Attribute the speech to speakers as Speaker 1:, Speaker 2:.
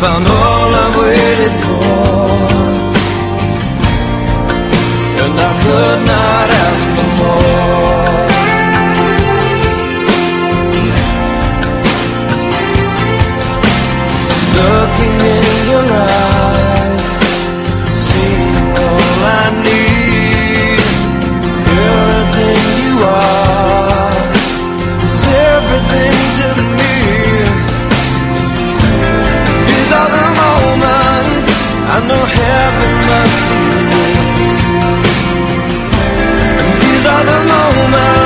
Speaker 1: found all I've waited for moments